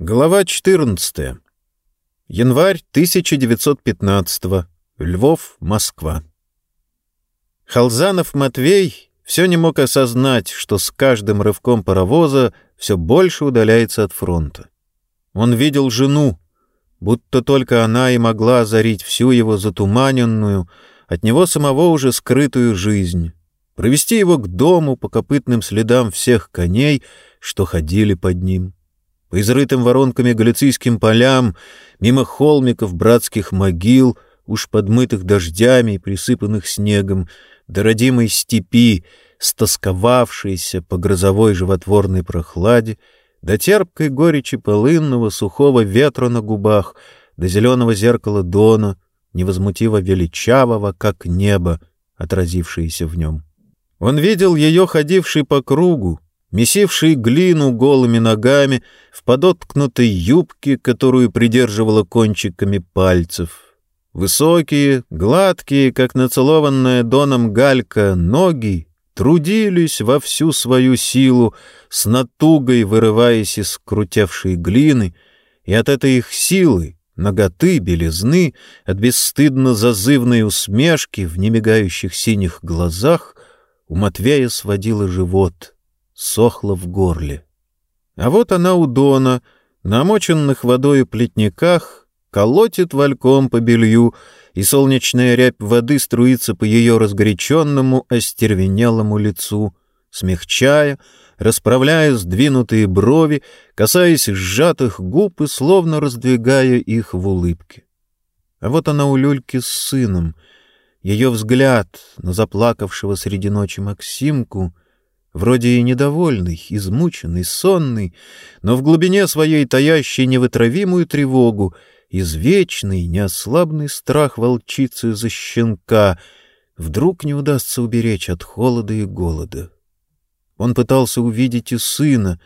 Глава 14. Январь 1915. Львов, Москва. Халзанов Матвей все не мог осознать, что с каждым рывком паровоза все больше удаляется от фронта. Он видел жену, будто только она и могла озарить всю его затуманенную, от него самого уже скрытую жизнь, провести его к дому по копытным следам всех коней, что ходили под ним по изрытым воронками галицийским полям, мимо холмиков братских могил, уж подмытых дождями и присыпанных снегом, до родимой степи, стосковавшейся по грозовой животворной прохладе, до терпкой горечи полынного сухого ветра на губах, до зеленого зеркала Дона, невозмутиво величавого, как небо, отразившееся в нем. Он видел ее, ходившей по кругу, месивший глину голыми ногами в подоткнутой юбке, которую придерживала кончиками пальцев. Высокие, гладкие, как нацелованная доном галька, ноги трудились во всю свою силу, с натугой вырываясь из крутевшей глины, и от этой их силы, ноготы, белизны, от бесстыдно зазывной усмешки в немигающих синих глазах у Матвея сводило живот — сохла в горле. А вот она у Дона, намоченных водой плетниках, колотит вальком по белью, и солнечная рябь воды струится по ее разгоряченному, остервенелому лицу, смягчая, расправляя сдвинутые брови, касаясь сжатых губ и словно раздвигая их в улыбке. А вот она у люльки с сыном. Ее взгляд на заплакавшего среди ночи Максимку — вроде и недовольный, измученный, сонный, но в глубине своей таящий невытравимую тревогу, извечный, неослабный страх волчицы за щенка, вдруг не удастся уберечь от холода и голода. Он пытался увидеть и сына,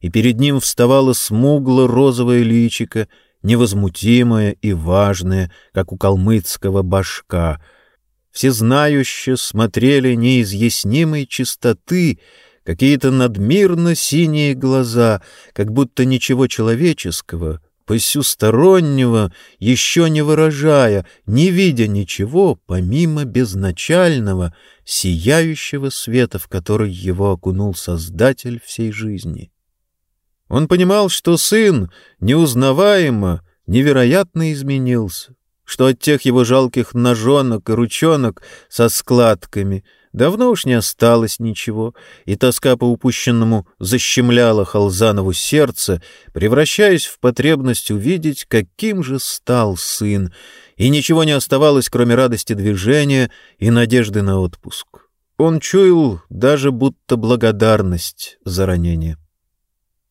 и перед ним вставало смугло-розовое личико, невозмутимое и важное, как у калмыцкого башка — всезнающе смотрели неизъяснимой чистоты, какие-то надмирно синие глаза, как будто ничего человеческого, посюстороннего, еще не выражая, не видя ничего, помимо безначального, сияющего света, в который его окунул Создатель всей жизни. Он понимал, что сын неузнаваемо, невероятно изменился, что от тех его жалких ножонок и ручонок со складками давно уж не осталось ничего, и тоска по упущенному защемляла Халзанову сердце, превращаясь в потребность увидеть, каким же стал сын, и ничего не оставалось, кроме радости движения и надежды на отпуск. Он чуял даже будто благодарность за ранение.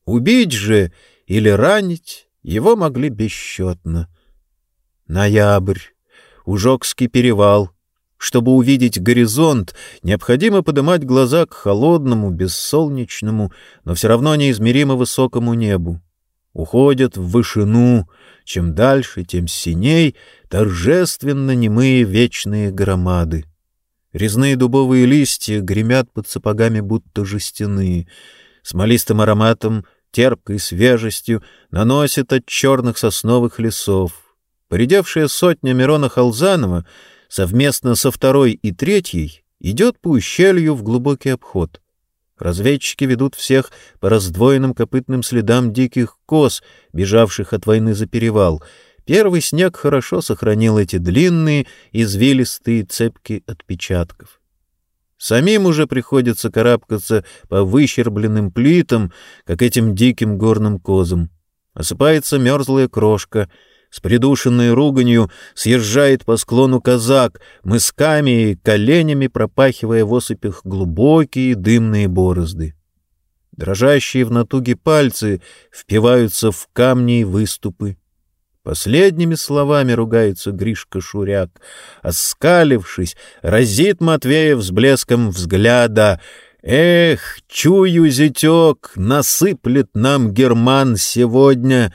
Убить же или ранить его могли бесчетно — Ноябрь. Ужокский перевал. Чтобы увидеть горизонт, необходимо поднимать глаза к холодному, бессолнечному, но все равно неизмеримо высокому небу. Уходят в вышину, чем дальше, тем синей, торжественно немые вечные громады. Резные дубовые листья гремят под сапогами, будто жестяные. Смолистым ароматом, терпкой свежестью наносят от черных сосновых лесов. Поредевшая сотня Мирона Халзанова совместно со второй и третьей идет по ущелью в глубокий обход. Разведчики ведут всех по раздвоенным копытным следам диких коз, бежавших от войны за перевал. Первый снег хорошо сохранил эти длинные, извилистые цепки отпечатков. Самим уже приходится карабкаться по выщербленным плитам, как этим диким горным козам. Осыпается мерзлая крошка — с придушенной руганью съезжает по склону казак, мысками и коленями пропахивая в осыпях глубокие дымные борозды. Дрожащие в натуге пальцы впиваются в камни и выступы. Последними словами ругается Гришка Шуряк. Оскалившись, разит Матвеев с блеском взгляда. «Эх, чую, зятек, насыплет нам герман сегодня!»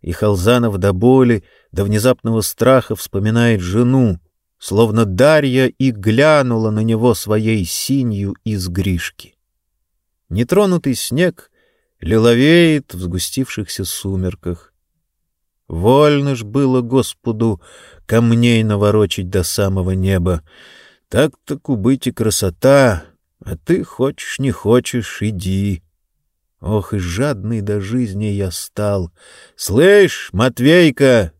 И Халзанов до боли, до внезапного страха вспоминает жену, словно Дарья и глянула на него своей синью из Гришки. Нетронутый снег лиловеет в сгустившихся сумерках. Вольно ж было Господу камней наворочить до самого неба. Так-так убыть и красота, а ты хочешь, не хочешь, иди. Ох, и жадный до жизни я стал. Слышь, Матвейка!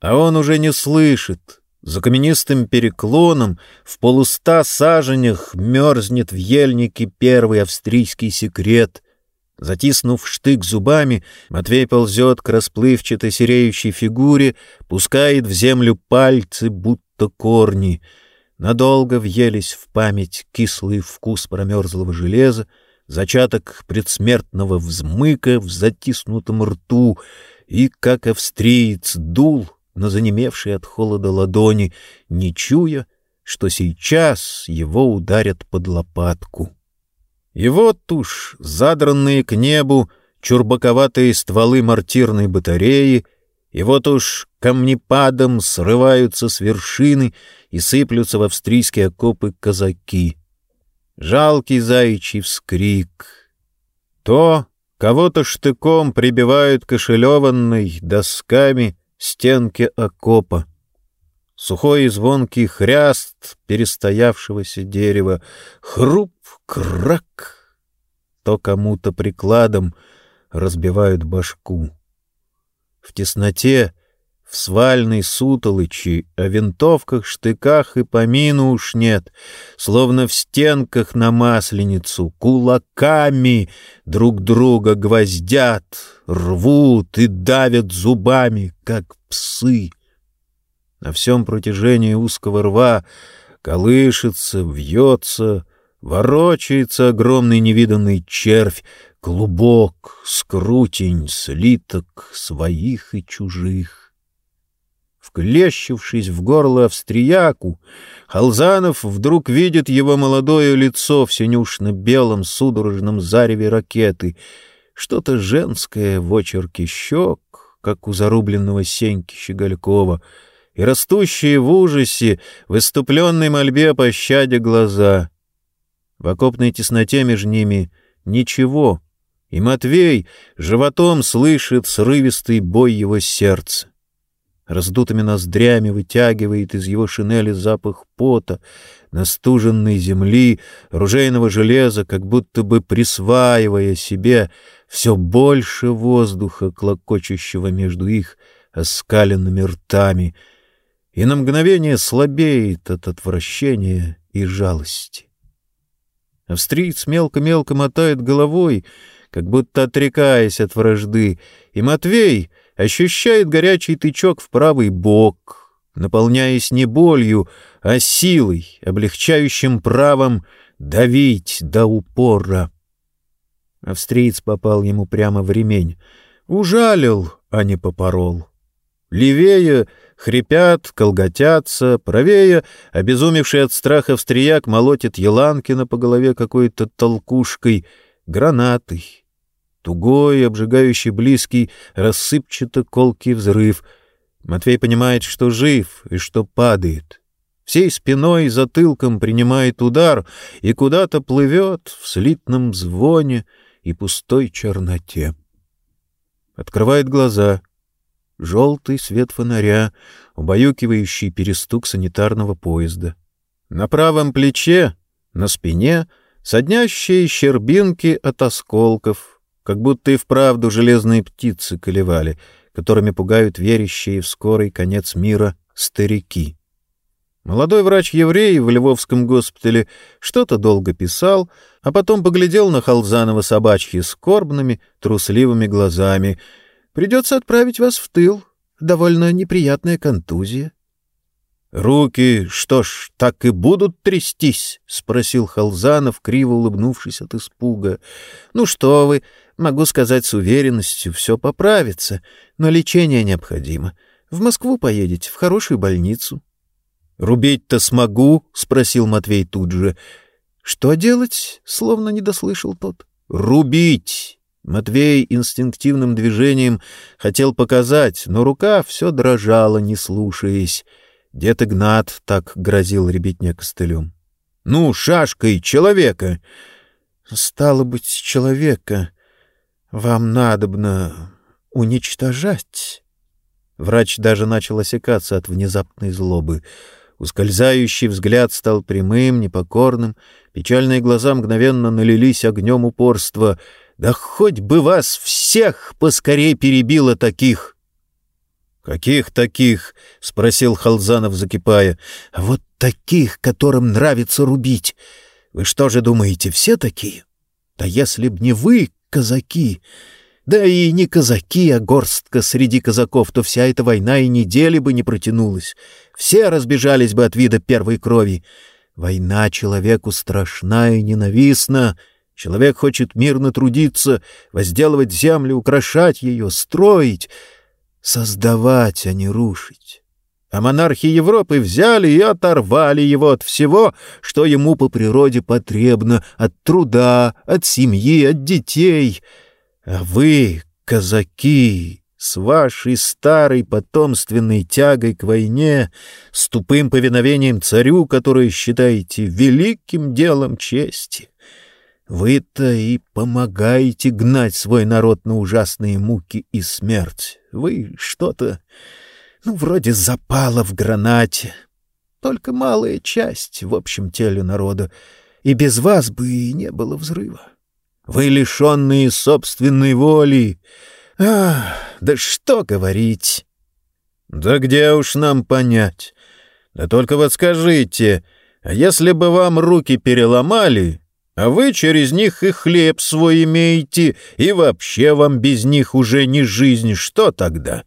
А он уже не слышит. За каменистым переклоном в полуста саженях мерзнет в ельнике первый австрийский секрет — Затиснув штык зубами, Матвей ползет к расплывчатой сереющей фигуре, пускает в землю пальцы, будто корни. Надолго въелись в память кислый вкус промерзлого железа, зачаток предсмертного взмыка в затиснутом рту и, как австриец, дул на занемевшие от холода ладони, не чуя, что сейчас его ударят под лопатку. И вот уж задранные к небу чурбаковатые стволы мортирной батареи, и вот уж камнепадом срываются с вершины и сыплются в австрийские окопы казаки. Жалкий заячий вскрик. То кого-то штыком прибивают кошелеванной досками стенки окопа. Сухой и звонкий хряст перестоявшегося дерева, хруп, крак, то кому-то прикладом разбивают башку. В тесноте, в свальной сутолычи, о винтовках, штыках и помину уж нет, словно в стенках на масленицу, кулаками друг друга гвоздят, рвут и давят зубами, как псы. На всем протяжении узкого рва колышется, вьется, ворочается огромный невиданный червь, клубок, скрутень, слиток своих и чужих. Вклещившись в горло австрияку, Халзанов вдруг видит его молодое лицо в синюшно-белом судорожном зареве ракеты, что-то женское в очерке щек, как у зарубленного Сеньки Щеголькова — и растущие в ужасе, в иступленной мольбе о пощаде глаза. В окопной тесноте между ними ничего, и Матвей животом слышит срывистый бой его сердца. Раздутыми ноздрями вытягивает из его шинели запах пота, настуженной земли, ружейного железа, как будто бы присваивая себе все больше воздуха, клокочущего между их оскаленными ртами — и на мгновение слабеет от отвращения и жалости. Австриец мелко-мелко мотает головой, как будто отрекаясь от вражды, и Матвей ощущает горячий тычок в правый бок, наполняясь не болью, а силой, облегчающим правом давить до упора. Австриец попал ему прямо в ремень. Ужалил, а не попорол. Левее хрипят, колготятся, правее, обезумевший от страха встрияк молотит Еланкина по голове какой-то толкушкой, гранатой. Тугой, обжигающий близкий, рассыпчато колкий взрыв. Матвей понимает, что жив и что падает. Всей спиной и затылком принимает удар и куда-то плывет в слитном звоне и пустой черноте. Открывает глаза — желтый свет фонаря, убаюкивающий перестук санитарного поезда. На правом плече, на спине, соднящие щербинки от осколков, как будто и вправду железные птицы колевали, которыми пугают верящие в скорый конец мира старики. Молодой врач-еврей в Львовском госпитале что-то долго писал, а потом поглядел на Халзанова собачьи скорбными, трусливыми глазами — Придется отправить вас в тыл. Довольно неприятная контузия. — Руки, что ж, так и будут трястись? — спросил Халзанов, криво улыбнувшись от испуга. — Ну что вы, могу сказать с уверенностью, все поправится, но лечение необходимо. В Москву поедете, в хорошую больницу. — Рубить-то смогу? — спросил Матвей тут же. — Что делать? — словно не дослышал тот. — Рубить! Матвей инстинктивным движением хотел показать, но рука все дрожала, не слушаясь. Дед Игнат так грозил ребятня костылем. — Ну, шашкой человека! — Стало быть, человека. Вам надобно уничтожать. Врач даже начал осекаться от внезапной злобы. Ускользающий взгляд стал прямым, непокорным, печальные глаза мгновенно налились огнем упорства. «Да хоть бы вас всех поскорей перебило таких!» «Каких таких?» — спросил Халзанов, закипая. «Вот таких, которым нравится рубить. Вы что же думаете, все такие? Да если б не вы, казаки, да и не казаки, а горстка среди казаков, то вся эта война и недели бы не протянулась. Все разбежались бы от вида первой крови. Война человеку страшна и ненавистна. Человек хочет мирно трудиться, возделывать землю, украшать ее, строить, создавать, а не рушить. А монархи Европы взяли и оторвали его от всего, что ему по природе потребно, от труда, от семьи, от детей. А вы, казаки, с вашей старой потомственной тягой к войне, с тупым повиновением царю, которое считаете великим делом чести, вы-то и помогаете гнать свой народ на ужасные муки и смерть. Вы что-то ну, вроде запала в гранате. Только малая часть в общем теле народа, и без вас бы и не было взрыва. Вы лишенные собственной воли. Ах, да что говорить! Да где уж нам понять? Да только вот скажите, а если бы вам руки переломали, а вы через них и хлеб свой имеете, и вообще вам без них уже не жизнь, что тогда?»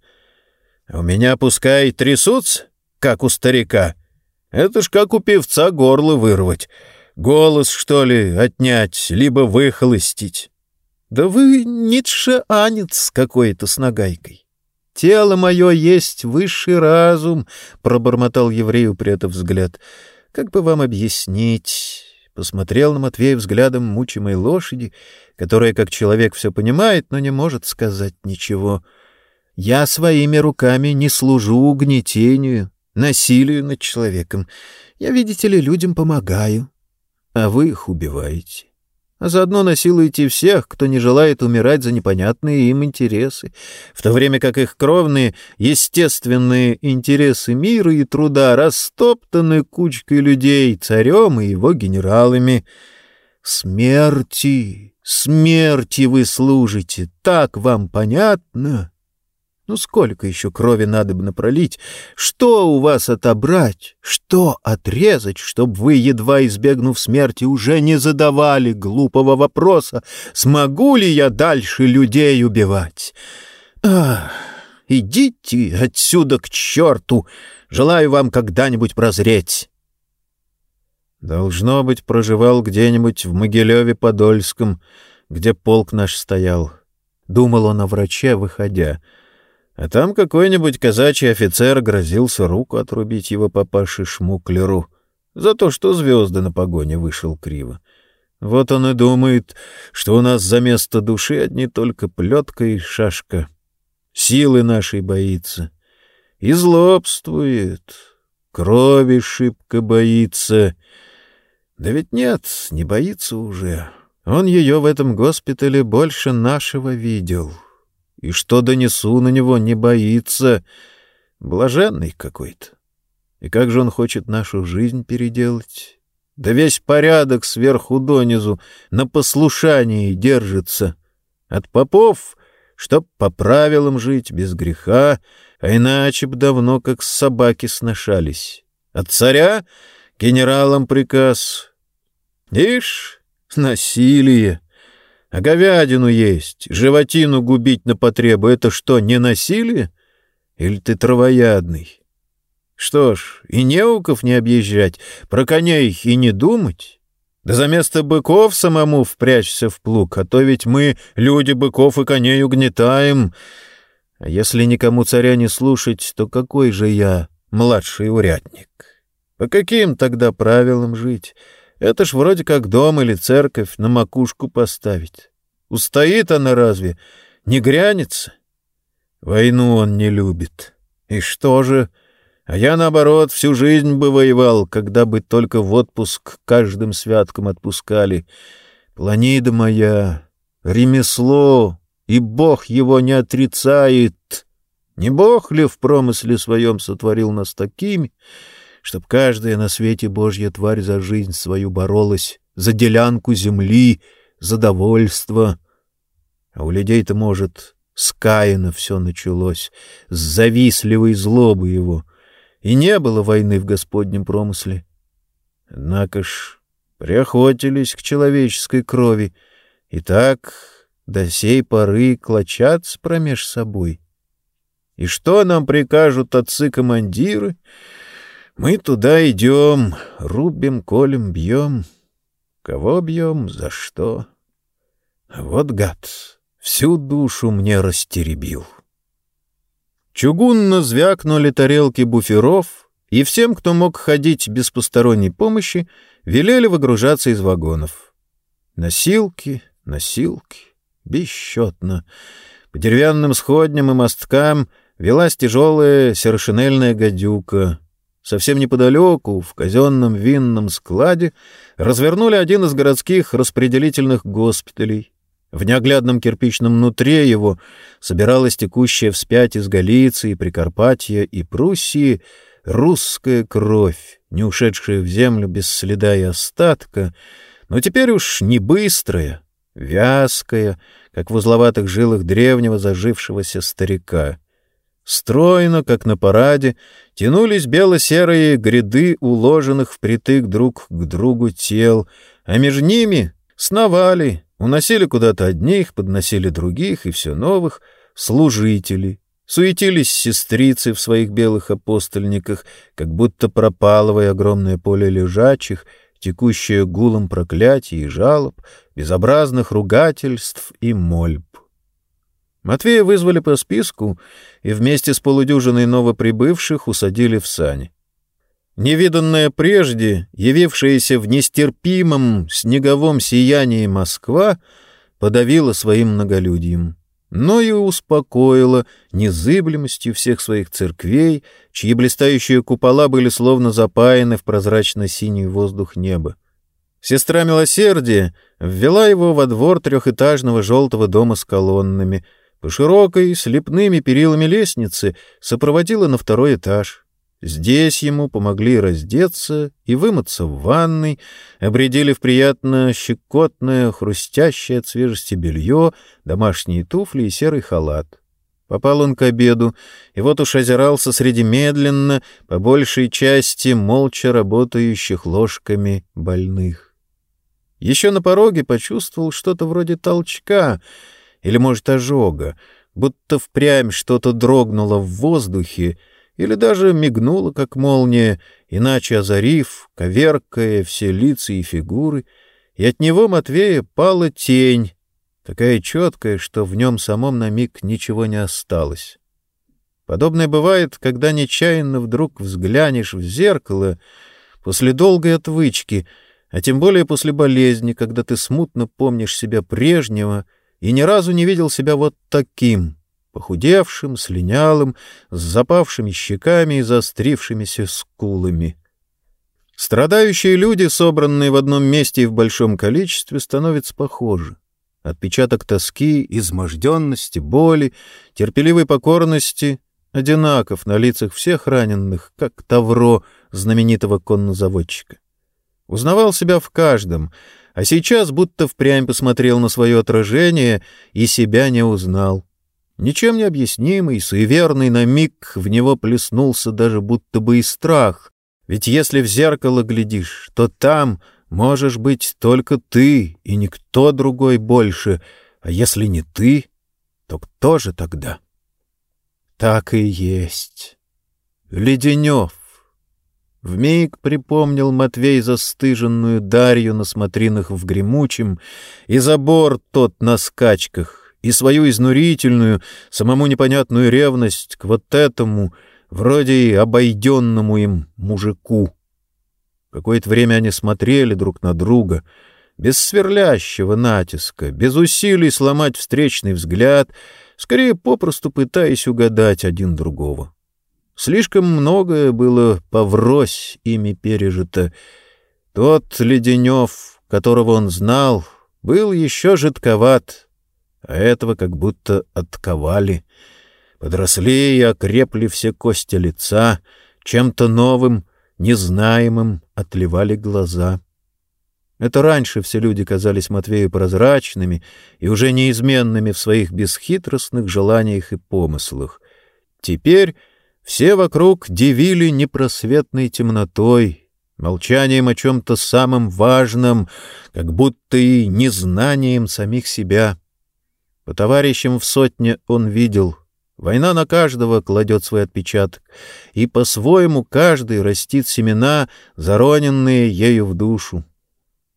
У меня пускай трясутся, как у старика. Это ж как у певца горло вырвать. Голос, что ли, отнять, либо выхолостить. Да вы ницшеанец какой-то с нагайкой. Тело мое есть высший разум, — пробормотал еврей, упрятав взгляд. Как бы вам объяснить? Посмотрел на Матвея взглядом мучимой лошади, которая, как человек, все понимает, но не может сказать ничего. — я своими руками не служу угнетению, насилию над человеком. Я, видите ли, людям помогаю, а вы их убиваете. А заодно насилуете всех, кто не желает умирать за непонятные им интересы, в то время как их кровные, естественные интересы мира и труда растоптаны кучкой людей, царем и его генералами. Смерти, смерти вы служите, так вам понятно?» Ну сколько еще крови надо бы напролить? Что у вас отобрать? Что отрезать, чтобы вы, едва избегнув смерти, уже не задавали глупого вопроса, смогу ли я дальше людей убивать? Ах, идите отсюда к черту! Желаю вам когда-нибудь прозреть. Должно быть, проживал где-нибудь в Могилеве-Подольском, где полк наш стоял. Думал он о враче, выходя — а там какой-нибудь казачий офицер грозился руку отрубить его папаше Шмуклеру за то, что звезды на погоне вышел криво. Вот он и думает, что у нас за место души одни только плетка и шашка. Силы нашей боится. И злобствует, крови шибко боится. Да ведь нет, не боится уже. Он ее в этом госпитале больше нашего видел. И что донесу на него, не боится. Блаженный какой-то. И как же он хочет нашу жизнь переделать? Да весь порядок сверху донизу на послушании держится. От попов, чтоб по правилам жить, без греха, а иначе б давно как собаки сношались. От царя генералам приказ. Ишь, насилие! А говядину есть, животину губить на потребу — это что, не насилие? Или ты травоядный? Что ж, и неуков не объезжать, про коней и не думать. Да за место быков самому впрячься в плуг, а то ведь мы, люди быков и коней, угнетаем. А если никому царя не слушать, то какой же я младший урядник? По каким тогда правилам жить?» Это ж вроде как дом или церковь на макушку поставить. Устоит она разве? Не грянется? Войну он не любит. И что же? А я, наоборот, всю жизнь бы воевал, когда бы только в отпуск каждым святкам отпускали. Планида моя, ремесло, и Бог его не отрицает. Не Бог ли в промысле своем сотворил нас такими, чтоб каждая на свете Божья тварь за жизнь свою боролась, за делянку земли, за довольство? А у людей-то, может, с Каина все началось, с завистливой злобы его, и не было войны в Господнем промысле. Однако ж приохотились к человеческой крови, и так до сей поры клочатся промеж собой. И что нам прикажут отцы-командиры? Мы туда идем, рубим, колем, бьем. Кого бьем, за что? Вот гад, всю душу мне растеребил. Чугунно звякнули тарелки буферов, и всем, кто мог ходить без посторонней помощи, велели выгружаться из вагонов. Носилки, носилки, бесчетно. По деревянным сходням и мосткам велась тяжелая сершинельная гадюка. Совсем неподалеку, в казенном винном складе, развернули один из городских распределительных госпиталей. В неоглядном кирпичном нутре его собиралась текущая вспять из Галиции, Прикарпатья и Пруссии русская кровь, не ушедшая в землю без следа и остатка, но теперь уж не быстрая, вязкая, как в узловатых жилах древнего зажившегося старика. Стройно, как на параде, тянулись бело-серые гряды уложенных впритык друг к другу тел, а между ними сновали, уносили куда-то одних, подносили других и все новых служителей. Суетились сестрицы в своих белых апостольниках, как будто пропалывая огромное поле лежачих — текущее гулом проклятий и жалоб, безобразных ругательств и мольб. Матвея вызвали по списку и вместе с полудюжиной новоприбывших усадили в сани. Невиданная прежде, явившаяся в нестерпимом снеговом сиянии Москва, подавила своим многолюдьем но и успокоила незыблемостью всех своих церквей, чьи блистающие купола были словно запаяны в прозрачно-синий воздух неба. Сестра Милосердия ввела его во двор трехэтажного желтого дома с колоннами, по широкой, слепными перилами лестницы сопроводила на второй этаж. Здесь ему помогли раздеться и вымыться в ванной, обредили в приятно щекотное, хрустящее от свежести белье, домашние туфли и серый халат. Попал он к обеду, и вот уж озирался среди медленно, по большей части молча работающих ложками больных. Еще на пороге почувствовал что-то вроде толчка или, может, ожога, будто впрямь что-то дрогнуло в воздухе, или даже мигнула, как молния, иначе озарив, коверкая все лица и фигуры, и от него Матвея пала тень, такая четкая, что в нем самом на миг ничего не осталось. Подобное бывает, когда нечаянно вдруг взглянешь в зеркало после долгой отвычки, а тем более после болезни, когда ты смутно помнишь себя прежнего и ни разу не видел себя вот таким — похудевшим, слинялым, с запавшими щеками и заострившимися скулами. Страдающие люди, собранные в одном месте и в большом количестве, становятся похожи. Отпечаток тоски, изможденности, боли, терпеливой покорности одинаков на лицах всех раненых, как Тавро, знаменитого коннозаводчика. Узнавал себя в каждом, а сейчас будто впрямь посмотрел на свое отражение и себя не узнал. Ничем не объяснимый, суеверный на миг в него плеснулся даже будто бы и страх. Ведь если в зеркало глядишь, то там можешь быть только ты и никто другой больше, а если не ты, то кто же тогда? Так и есть. Леденев. Вмиг припомнил Матвей застыженную Дарью на смотринах в гремучем и забор тот на скачках, и свою изнурительную, самому непонятную ревность к вот этому, вроде и обойденному им мужику. Какое-то время они смотрели друг на друга, без сверлящего натиска, без усилий сломать встречный взгляд, скорее попросту пытаясь угадать один другого. Слишком многое было поврось ими пережито. Тот Леденев, которого он знал, был еще жидковат, а этого как будто отковали. Подросли и окрепли все кости лица, чем-то новым, незнаемым отливали глаза. Это раньше все люди казались Матвею прозрачными и уже неизменными в своих бесхитростных желаниях и помыслах. Теперь все вокруг дивили непросветной темнотой, молчанием о чем-то самом важном, как будто и незнанием самих себя. По товарищам в сотне он видел — Война на каждого кладет свой отпечаток, и по-своему каждый растит семена, зароненные ею в душу.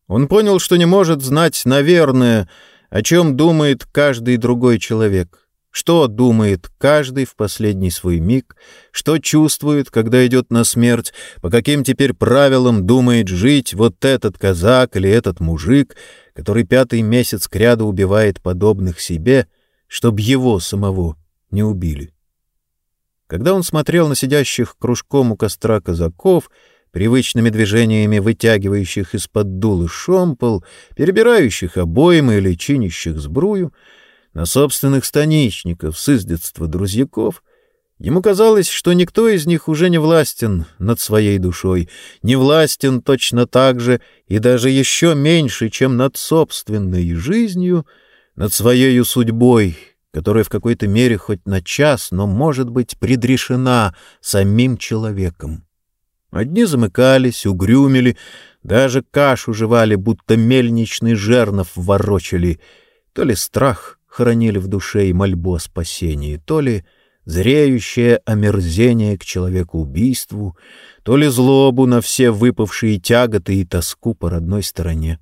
Он понял, что не может знать, наверное, о чем думает каждый другой человек, что думает каждый в последний свой миг, что чувствует, когда идет на смерть, по каким теперь правилам думает жить вот этот казак или этот мужик, который пятый месяц кряду убивает подобных себе, чтобы его самого не убили. Когда он смотрел на сидящих кружком у костра казаков — привычными движениями вытягивающих из-под дулы шомпол, перебирающих обоймы или чинящих сбрую, на собственных станичников с издетства друзьяков, ему казалось, что никто из них уже не властен над своей душой, не властен точно так же и даже еще меньше, чем над собственной жизнью, над своей судьбой, которая в какой-то мере хоть на час, но может быть предрешена самим человеком. Одни замыкались, угрюмили, даже кашу жевали, будто мельничный жернов ворочали. То ли страх хранили в душе и мольбу о спасении, то ли зреющее омерзение к человеку убийству, то ли злобу на все выпавшие тяготы и тоску по родной стороне.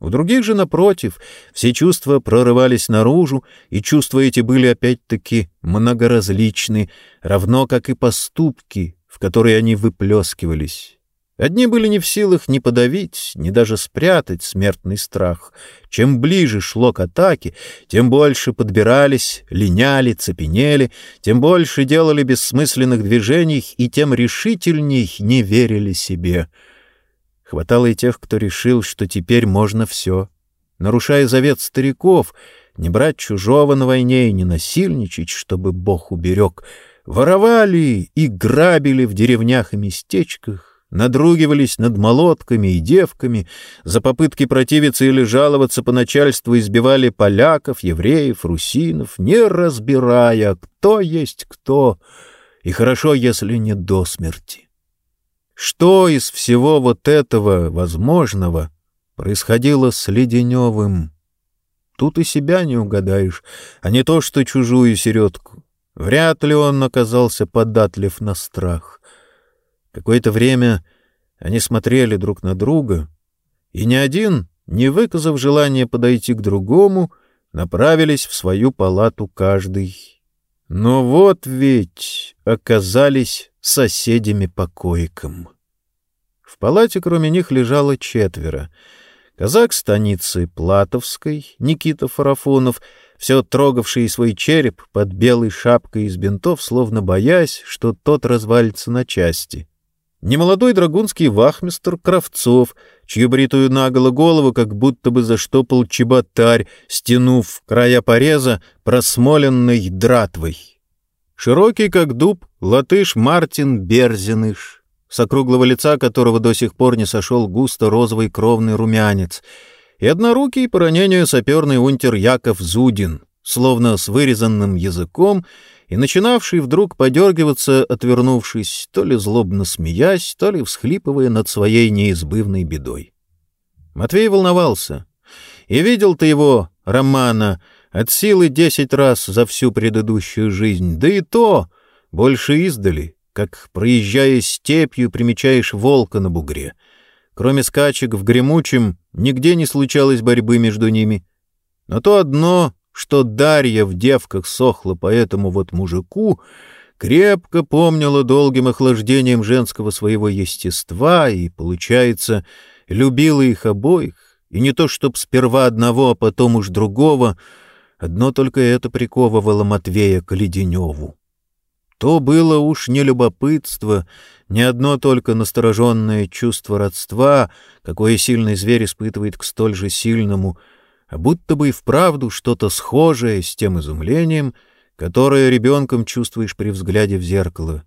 У других же, напротив, все чувства прорывались наружу, и чувства эти были опять-таки многоразличны, равно как и поступки, в которые они выплескивались. Одни были не в силах ни подавить, ни даже спрятать смертный страх. Чем ближе шло к атаке, тем больше подбирались, линяли, цепенели, тем больше делали бессмысленных движений и тем решительней не верили себе. Хватало и тех, кто решил, что теперь можно все. Нарушая завет стариков, не брать чужого на войне и не насильничать, чтобы Бог уберег — Воровали и грабили в деревнях и местечках, надругивались над молотками и девками, за попытки противиться или жаловаться по начальству избивали поляков, евреев, русинов, не разбирая, кто есть кто, и хорошо, если не до смерти. Что из всего вот этого возможного происходило с Леденевым? Тут и себя не угадаешь, а не то, что чужую середку. Вряд ли он оказался податлив на страх. Какое-то время они смотрели друг на друга, и ни один, не выказав желания подойти к другому, направились в свою палату каждый. Но вот ведь оказались соседями по койкам. В палате кроме них лежало четверо. Казак станицы Платовской, Никита Фарафонов — все трогавший свой череп под белой шапкой из бинтов, словно боясь, что тот развалится на части. Немолодой драгунский вахмистр Кравцов, чью бритую наголо голову как будто бы заштопал чеботарь, стянув края пореза просмоленной дратвой. Широкий, как дуб, латыш Мартин Берзиныш, с округлого лица которого до сих пор не сошел густо розовый кровный румянец — и однорукий по ранению саперный унтер Яков Зудин, словно с вырезанным языком и начинавший вдруг подергиваться, отвернувшись, то ли злобно смеясь, то ли всхлипывая над своей неизбывной бедой. Матвей волновался. И видел ты его, Романа, от силы десять раз за всю предыдущую жизнь, да и то больше издали, как, проезжая степью, примечаешь волка на бугре — Кроме скачек в гремучем, нигде не случалось борьбы между ними. Но то одно, что Дарья в девках сохла по этому вот мужику, крепко помнила долгим охлаждением женского своего естества и, получается, любила их обоих, и не то чтоб сперва одного, а потом уж другого, одно только это приковывало Матвея к Леденеву. То было уж не любопытство, не одно только настороженное чувство родства, какое сильный зверь испытывает к столь же сильному, будто бы и вправду что-то схожее с тем изумлением, которое ребенком чувствуешь при взгляде в зеркало.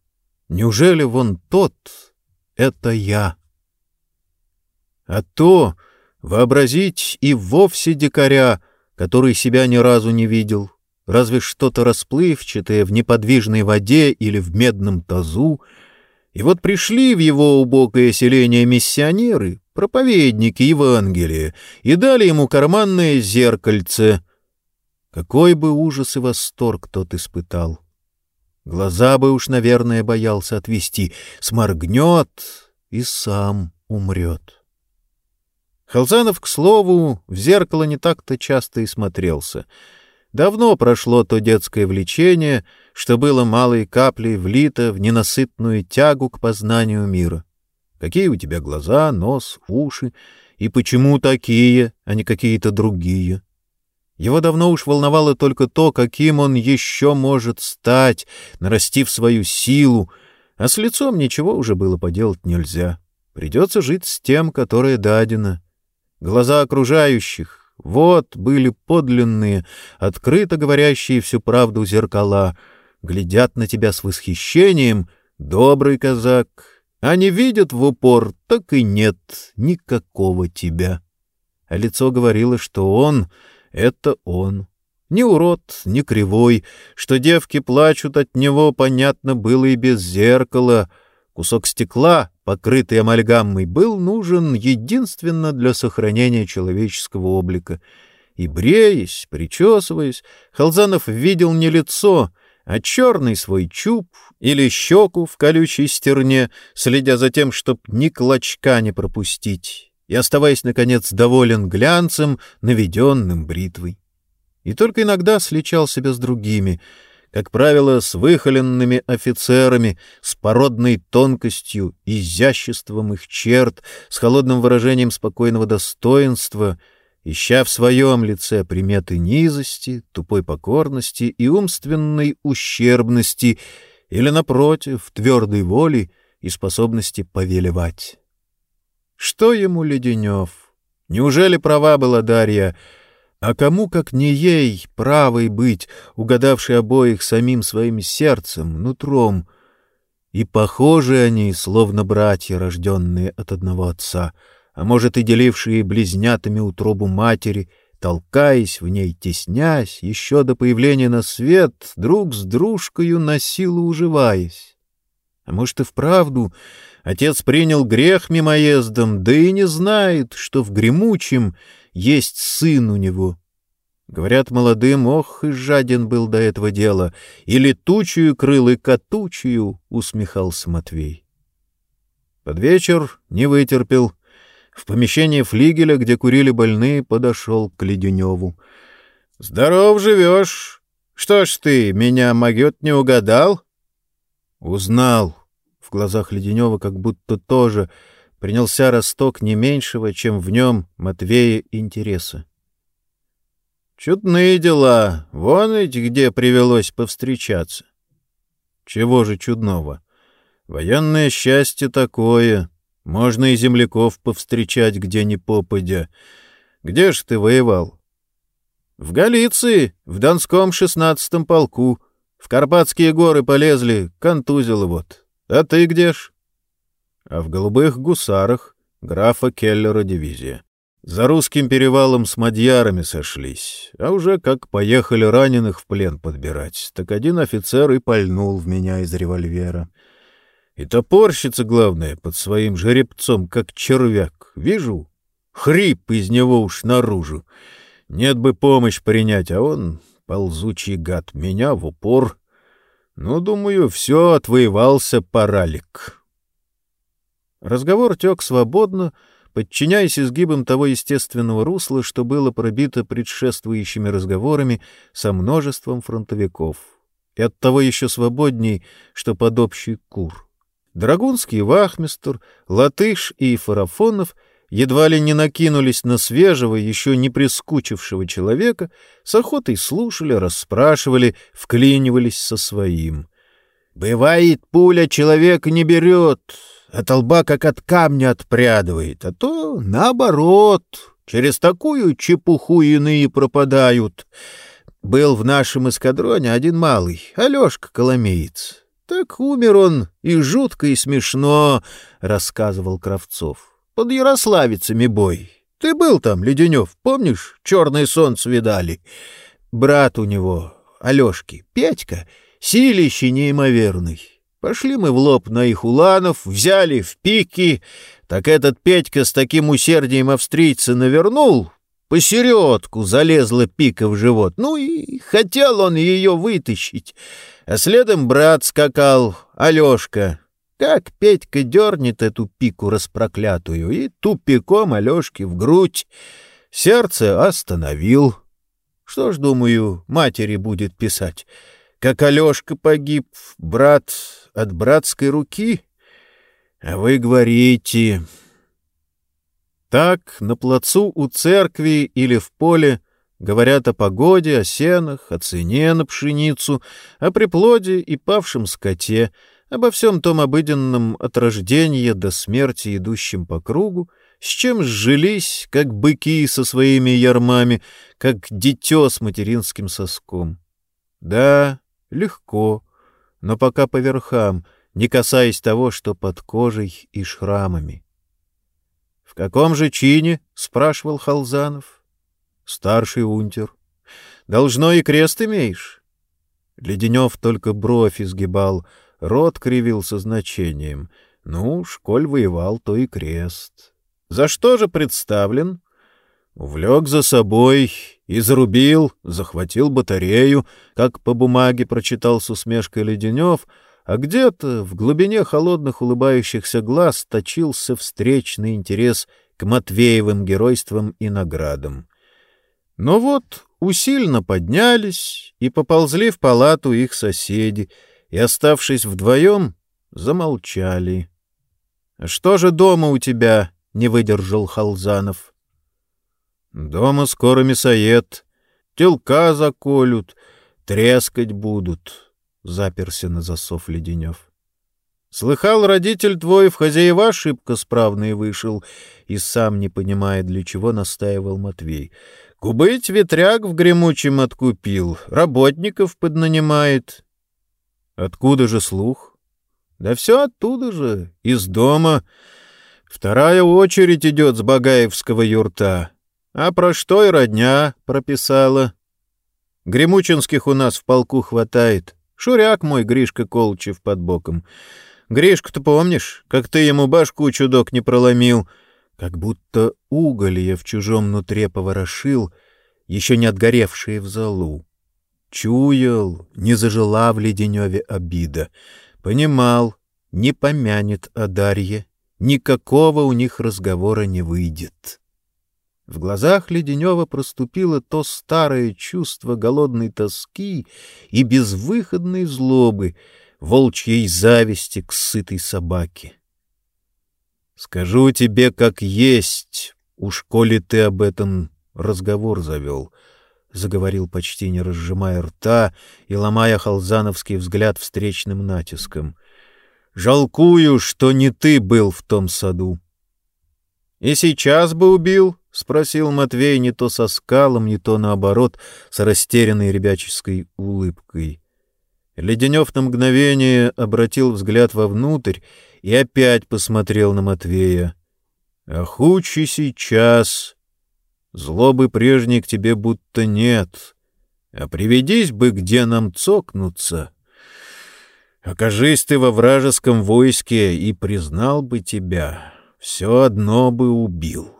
Неужели вон тот — это я? А то вообразить и вовсе дикаря, который себя ни разу не видел, разве что-то расплывчатое в неподвижной воде или в медном тазу, и вот пришли в его убогое селение миссионеры, проповедники Евангелия, и дали ему карманное зеркальце. Какой бы ужас и восторг тот испытал! Глаза бы уж, наверное, боялся отвести, сморгнет и сам умрет. Халзанов, к слову, в зеркало не так-то часто и смотрелся. Давно прошло то детское влечение, что было малой каплей влито в ненасытную тягу к познанию мира. Какие у тебя глаза, нос, уши, и почему такие, а не какие-то другие? Его давно уж волновало только то, каким он еще может стать, нарастив свою силу, а с лицом ничего уже было поделать нельзя. Придется жить с тем, которое дадено. Глаза окружающих — вот были подлинные, открыто говорящие всю правду зеркала, глядят на тебя с восхищением, добрый казак, а не видят в упор, так и нет никакого тебя. А лицо говорило, что он — это он. Ни урод, ни кривой, что девки плачут от него, понятно было и без зеркала. Кусок стекла, покрытый амальгамой, был нужен единственно для сохранения человеческого облика. И, бреясь, причесываясь, Халзанов видел не лицо, а черный свой чуб или щеку в колючей стерне, следя за тем, чтоб ни клочка не пропустить и оставаясь, наконец, доволен глянцем, наведенным бритвой. И только иногда сличал себя с другими, как правило, с выхоленными офицерами, с породной тонкостью, изяществом их черт, с холодным выражением спокойного достоинства, ища в своем лице приметы низости, тупой покорности и умственной ущербности или, напротив, твердой воли и способности повелевать. Что ему Леденев? Неужели права была Дарья? А кому, как не ей, правой быть, угадавшей обоих самим своим сердцем, нутром? И похожи они, словно братья, рожденные от одного отца, а может и делившие близнятами утробу матери, толкаясь в ней, теснясь, еще до появления на свет, друг с дружкою на силу уживаясь. А может и вправду Отец принял грех мимоездом, да и не знает, что в гремучем есть сын у него. Говорят, молодым, ох, и жаден был до этого дела, и летучую крыл, и катучую, — усмехался Матвей. Под вечер не вытерпел. В помещение флигеля, где курили больные, подошел к Леденеву. — Здоров живешь. Что ж ты, меня могет не угадал? — Узнал, в глазах Леденева как будто тоже принялся росток не меньшего, чем в нем Матвея интереса. «Чудные дела. Вон ведь где привелось повстречаться». «Чего же чудного? Военное счастье такое. Можно и земляков повстречать где ни попадя. Где ж ты воевал?» «В Галиции, в Донском шестнадцатом полку. В Карпатские горы полезли, контузило вот. А ты где ж? А в голубых гусарах графа Келлера дивизия. За русским перевалом с мадьярами сошлись, а уже как поехали раненых в плен подбирать, так один офицер и пальнул в меня из револьвера. И топорщится, главное, под своим жеребцом, как червяк. Вижу, хрип из него уж наружу. Нет бы помощь принять, а он, ползучий гад, меня в упор ну, думаю, все отвоевался паралик. Разговор тек свободно, подчиняясь изгибам того естественного русла, что было пробито предшествующими разговорами со множеством фронтовиков, и оттого еще свободней, что под общий кур. Драгунский вахмистр, латыш и фарафонов — едва ли не накинулись на свежего, еще не прискучившего человека, с охотой слушали, расспрашивали, вклинивались со своим. «Бывает, пуля человека не берет, а толба как от камня отпрядывает, а то наоборот, Через такую чепуху иные пропадают. Был в нашем эскадроне один малый, Алешка Коломеец. Так умер он и жутко, и смешно, — рассказывал Кравцов. Под Ярославицами бой. Ты был там, Леденев, помнишь? Черное солнце видали. Брат у него, Алешки, Петька, силище неимоверный. Пошли мы в лоб на их уланов, взяли в пики. Так этот Петька с таким усердием австрийца навернул, посередку залезла пика в живот. Ну и хотел он ее вытащить. А следом брат скакал, Алешка. Как Петька дернет эту пику распроклятую и тупиком Алешки в грудь. Сердце остановил. Что ж, думаю, матери будет писать. Как Алешка погиб, брат от братской руки? А вы говорите... Так, на плацу у церкви или в поле говорят о погоде, о сенах, о цене на пшеницу, о приплоде и павшем скоте, обо всем том обыденном от рождения до смерти идущем по кругу, с чем сжились, как быки со своими ярмами, как дитё с материнским соском. Да, легко, но пока по верхам, не касаясь того, что под кожей и шрамами. — В каком же чине? — спрашивал Халзанов. — Старший унтер. — Должно и крест имеешь? Леденев только бровь изгибал, рот кривил со значением. Ну, школь воевал, то и крест. За что же представлен? Увлек за собой, изрубил, захватил батарею, как по бумаге прочитал с усмешкой Леденев, а где-то в глубине холодных улыбающихся глаз точился встречный интерес к Матвеевым геройствам и наградам. Но вот усильно поднялись и поползли в палату их соседи, и, оставшись вдвоем, замолчали. — Что же дома у тебя? — не выдержал Халзанов. Дома скоро мясоед. Телка заколют, трескать будут, — заперся на засов Леденев. Слыхал, родитель твой в хозяева шибко справный вышел, и сам, не понимая, для чего настаивал Матвей. Кубыть ветряк в гремучем откупил, работников поднанимает. Откуда же слух? Да все оттуда же, из дома. Вторая очередь идет с Багаевского юрта. А про что и родня прописала. Гремучинских у нас в полку хватает. Шуряк мой, Гришка Колчев под боком. Гришку-то помнишь, как ты ему башку чудок не проломил? Как будто уголье в чужом нутре поворошил, еще не отгоревшие в залу. Чуял, не зажила в Леденеве обида. Понимал, не помянет о Дарье, никакого у них разговора не выйдет. В глазах Леденева проступило то старое чувство голодной тоски и безвыходной злобы, волчьей зависти к сытой собаке. «Скажу тебе, как есть, уж коли ты об этом разговор завел», — заговорил почти не разжимая рта и ломая халзановский взгляд встречным натиском. «Жалкую, что не ты был в том саду». «И сейчас бы убил?» — спросил Матвей не то со скалом, не то наоборот, с растерянной ребяческой улыбкой. Леденев на мгновение обратил взгляд вовнутрь и опять посмотрел на Матвея. «Охучий сейчас, злобы прежней к тебе будто нет, а приведись бы, где нам цокнуться. Окажись ты во вражеском войске и признал бы тебя, все одно бы убил».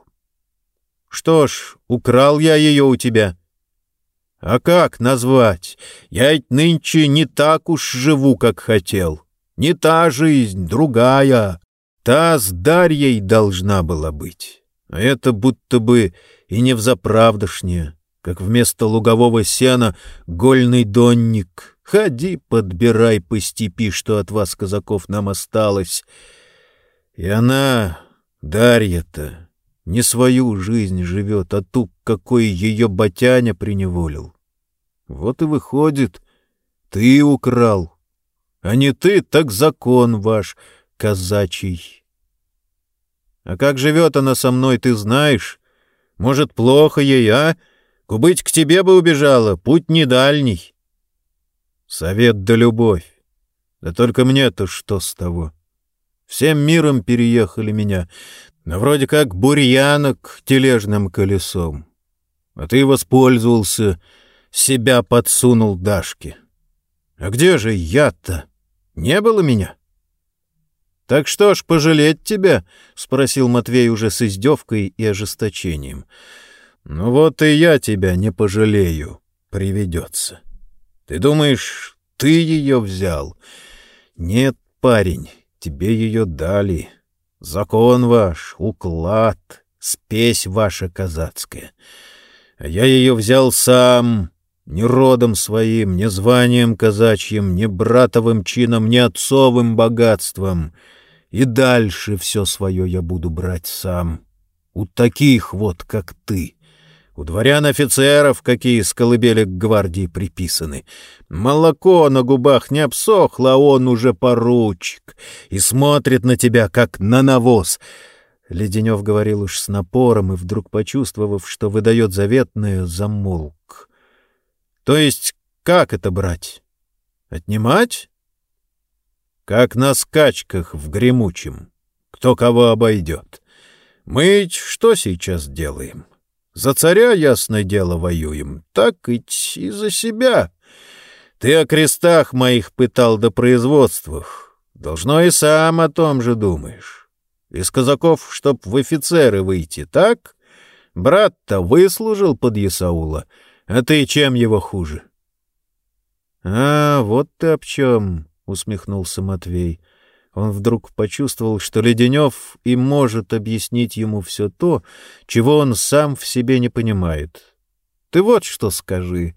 Что ж, украл я ее у тебя. А как назвать? Я ведь нынче не так уж живу, как хотел. Не та жизнь, другая. Та с Дарьей должна была быть. А это будто бы и не взаправдошнее, как вместо лугового сена гольный донник. Ходи, подбирай по степи, что от вас, казаков, нам осталось. И она, Дарья-то, не свою жизнь живет, а ту, какой ее батяня приневолил. Вот и выходит, ты украл, а не ты, так закон ваш казачий. А как живет она со мной, ты знаешь? Может, плохо ей, а? Кубыть к тебе бы убежала, путь не дальний. Совет да любовь. Да только мне-то что с того? Всем миром переехали меня, но вроде как бурьянок тележным колесом. А ты воспользовался, себя подсунул Дашке. А где же я-то? Не было меня? «Так что ж, пожалеть тебя?» — спросил Матвей уже с издевкой и ожесточением. «Ну вот и я тебя не пожалею. Приведется. Ты думаешь, ты ее взял?» «Нет, парень, тебе ее дали. Закон ваш, уклад, спесь ваша казацкая. А я ее взял сам, ни родом своим, ни званием казачьим, ни братовым чином, ни отцовым богатством» и дальше все свое я буду брать сам. У таких вот, как ты. У дворян-офицеров, какие с колыбели к гвардии приписаны. Молоко на губах не обсохло, а он уже поручик и смотрит на тебя, как на навоз. Леденев говорил уж с напором и, вдруг почувствовав, что выдает заветное, замолк. — То есть как это брать? Отнимать? как на скачках в гремучем. Кто кого обойдет. Мы что сейчас делаем? За царя, ясное дело, воюем. Так и за себя. Ты о крестах моих пытал до производствах. Должно и сам о том же думаешь. Из казаков, чтоб в офицеры выйти, так? Брат-то выслужил под Ясаула, а ты чем его хуже? — А, вот ты об чем усмехнулся Матвей. Он вдруг почувствовал, что Леденев и может объяснить ему все то, чего он сам в себе не понимает. Ты вот что скажи.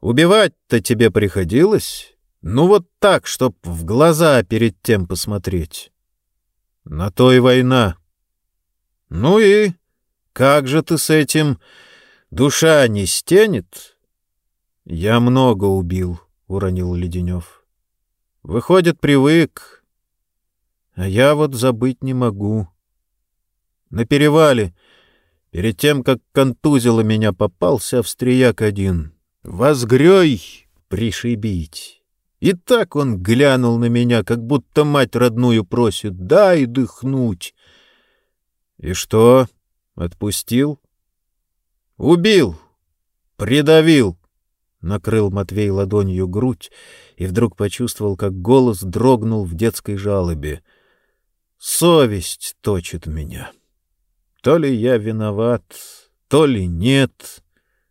Убивать-то тебе приходилось? Ну вот так, чтоб в глаза перед тем посмотреть. На то и война. Ну и как же ты с этим? Душа не стенет? Я много убил, — уронил Леденев. Выходит, привык. А я вот забыть не могу. На перевале, перед тем, как контузило меня, попался австрияк один. Возгрёй пришибить. И так он глянул на меня, как будто мать родную просит «дай дыхнуть». И что, отпустил? Убил, придавил накрыл Матвей ладонью грудь и вдруг почувствовал, как голос дрогнул в детской жалобе. «Совесть точит меня. То ли я виноват, то ли нет.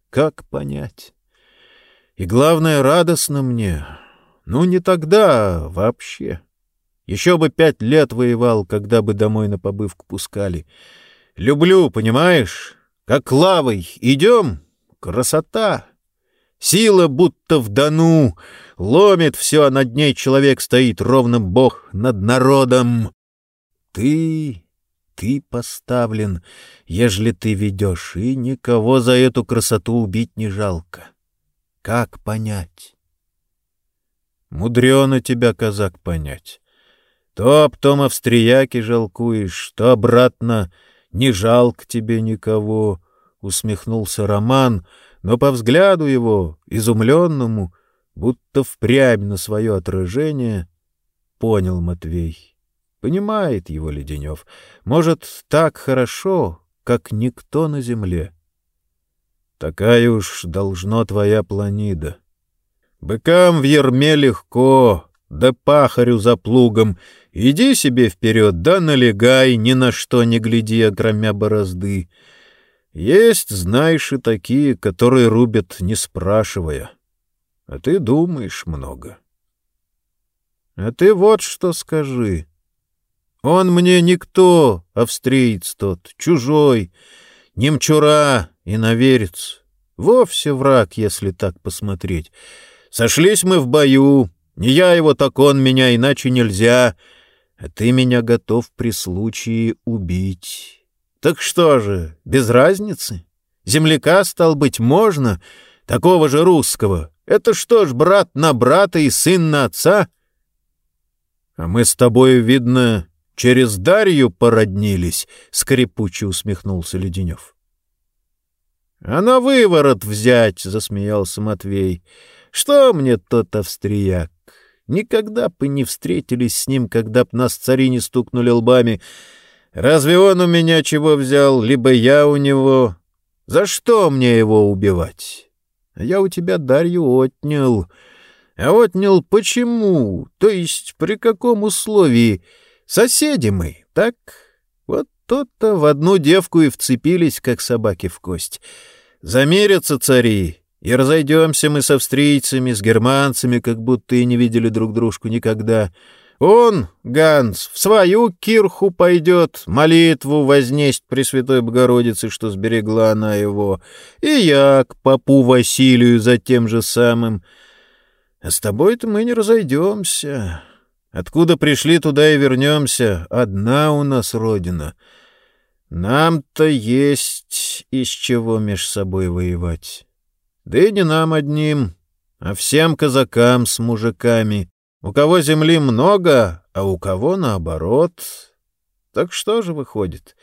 Как понять? И главное, радостно мне. Ну, не тогда, а вообще. Еще бы пять лет воевал, когда бы домой на побывку пускали. Люблю, понимаешь? Как лавой идем — красота!» Сила будто в Дону, ломит все, а над ней человек стоит, ровно Бог над народом. Ты, ты поставлен, ежели ты ведешь, и никого за эту красоту убить не жалко. Как понять? Мудрено тебя, казак, понять. То об том австрияке жалкуешь, то обратно не жалко тебе никого, — усмехнулся Роман, — но по взгляду его, изумленному, будто впрямь на свое отражение, понял Матвей. Понимает его Леденев. Может, так хорошо, как никто на земле. Такая уж должно твоя планида. Быкам в ерме легко, да пахарю за плугом. Иди себе вперед, да налегай, ни на что не гляди, окромя борозды. Есть, знаешь, и такие, которые рубят, не спрашивая. А ты думаешь много. А ты вот что скажи. Он мне никто, австриец тот, чужой, немчура и наверец. Вовсе враг, если так посмотреть. Сошлись мы в бою, не я его, так он меня, иначе нельзя, а ты меня готов при случае убить». Так что же, без разницы? Земляка, стал быть, можно, такого же русского. Это что ж, брат на брата и сын на отца? А мы с тобой, видно, через Дарью породнились, — скрипуче усмехнулся Леденев. — А на выворот взять, — засмеялся Матвей. — Что мне тот австрияк? Никогда бы не встретились с ним, когда б нас цари не стукнули лбами. Разве он у меня чего взял, либо я у него? За что мне его убивать? Я у тебя Дарью отнял. А отнял почему? То есть при каком условии? Соседи мы, так? Вот то-то в одну девку и вцепились, как собаки в кость. Замерятся цари, и разойдемся мы с австрийцами, с германцами, как будто и не видели друг дружку никогда. Он, Ганс, в свою кирху пойдет, молитву вознесть Пресвятой Богородице, что сберегла она его, и я к попу Василию за тем же самым. А с тобой-то мы не разойдемся. Откуда пришли, туда и вернемся. Одна у нас родина. Нам-то есть из чего меж собой воевать». Да и не нам одним, а всем казакам с мужиками. У кого земли много, а у кого наоборот. Так что же выходит?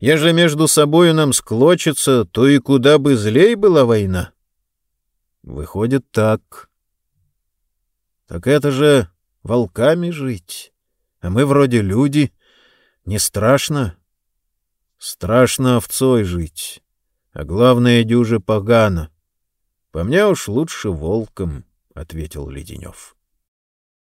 Ежели между собою нам склочится, то и куда бы злей была война. Выходит так. Так это же волками жить. А мы вроде люди. Не страшно? Страшно овцой жить. А главное, дюже погано. — По мне уж лучше волком, — ответил Леденев.